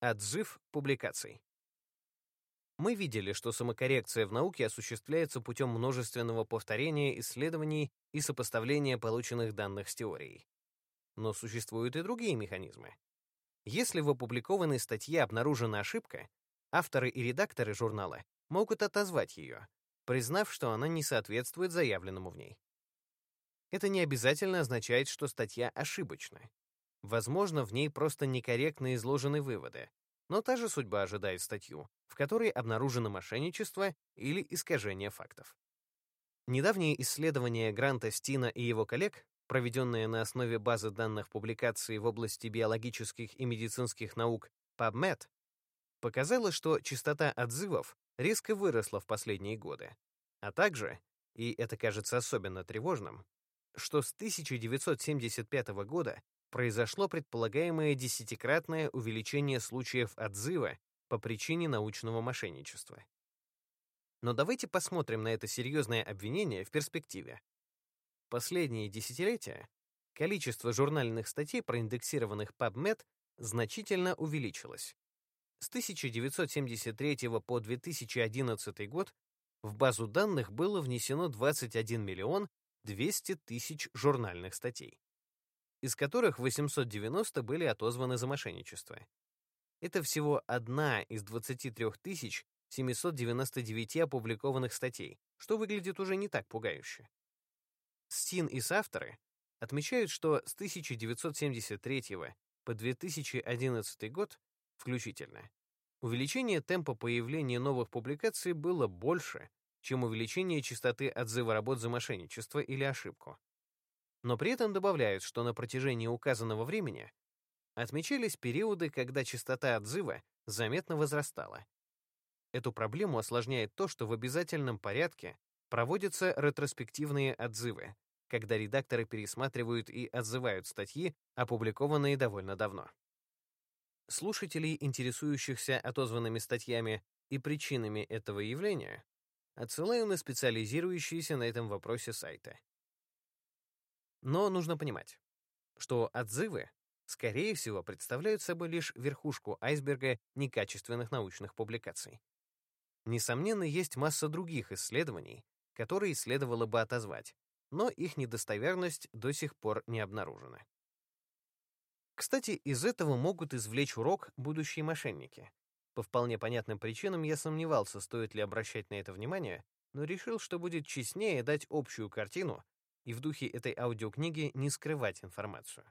Отзыв публикаций. Мы видели, что самокоррекция в науке осуществляется путем множественного повторения исследований и сопоставления полученных данных с теорией. Но существуют и другие механизмы. Если в опубликованной статье обнаружена ошибка, авторы и редакторы журнала могут отозвать ее, признав, что она не соответствует заявленному в ней. Это не обязательно означает, что статья ошибочна. Возможно, в ней просто некорректно изложены выводы, но та же судьба ожидает статью, в которой обнаружено мошенничество или искажение фактов. Недавнее исследование Гранта Стина и его коллег, проведенное на основе базы данных публикаций в области биологических и медицинских наук PubMed, показало, что частота отзывов резко выросла в последние годы, а также, и это кажется особенно тревожным, что с 1975 года произошло предполагаемое десятикратное увеличение случаев отзыва по причине научного мошенничества. Но давайте посмотрим на это серьезное обвинение в перспективе. Последние десятилетия количество журнальных статей, проиндексированных PubMed, значительно увеличилось. С 1973 по 2011 год в базу данных было внесено 21 миллион 200 тысяч журнальных статей из которых 890 были отозваны за мошенничество. Это всего одна из 23 799 опубликованных статей, что выглядит уже не так пугающе. Стин и соавторы отмечают, что с 1973 по 2011 год включительно увеличение темпа появления новых публикаций было больше, чем увеличение частоты отзыва работ за мошенничество или ошибку но при этом добавляют, что на протяжении указанного времени отмечались периоды, когда частота отзыва заметно возрастала. Эту проблему осложняет то, что в обязательном порядке проводятся ретроспективные отзывы, когда редакторы пересматривают и отзывают статьи, опубликованные довольно давно. Слушателей, интересующихся отозванными статьями и причинами этого явления, отсылаю на специализирующиеся на этом вопросе сайты. Но нужно понимать, что отзывы, скорее всего, представляют собой лишь верхушку айсберга некачественных научных публикаций. Несомненно, есть масса других исследований, которые следовало бы отозвать, но их недостоверность до сих пор не обнаружена. Кстати, из этого могут извлечь урок будущие мошенники. По вполне понятным причинам я сомневался, стоит ли обращать на это внимание, но решил, что будет честнее дать общую картину и в духе этой аудиокниги не скрывать информацию.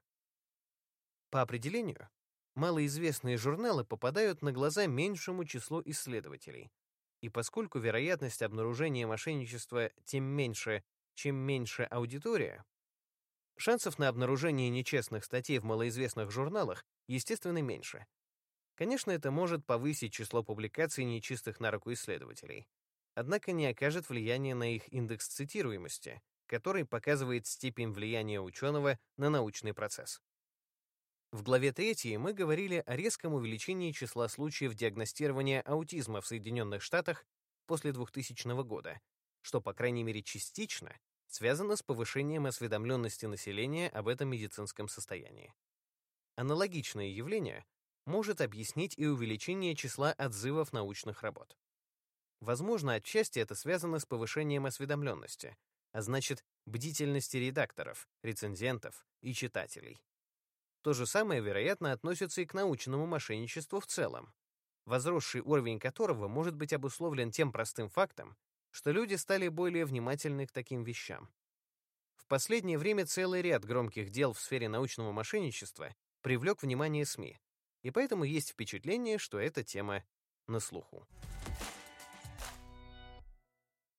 По определению, малоизвестные журналы попадают на глаза меньшему числу исследователей, и поскольку вероятность обнаружения мошенничества тем меньше, чем меньше аудитория, шансов на обнаружение нечестных статей в малоизвестных журналах, естественно, меньше. Конечно, это может повысить число публикаций нечистых на руку исследователей, однако не окажет влияния на их индекс цитируемости, который показывает степень влияния ученого на научный процесс. В главе 3 мы говорили о резком увеличении числа случаев диагностирования аутизма в Соединенных Штатах после 2000 года, что, по крайней мере, частично связано с повышением осведомленности населения об этом медицинском состоянии. Аналогичное явление может объяснить и увеличение числа отзывов научных работ. Возможно, отчасти это связано с повышением осведомленности, а значит, бдительности редакторов, рецензентов и читателей. То же самое, вероятно, относится и к научному мошенничеству в целом, возросший уровень которого может быть обусловлен тем простым фактом, что люди стали более внимательны к таким вещам. В последнее время целый ряд громких дел в сфере научного мошенничества привлек внимание СМИ, и поэтому есть впечатление, что эта тема на слуху.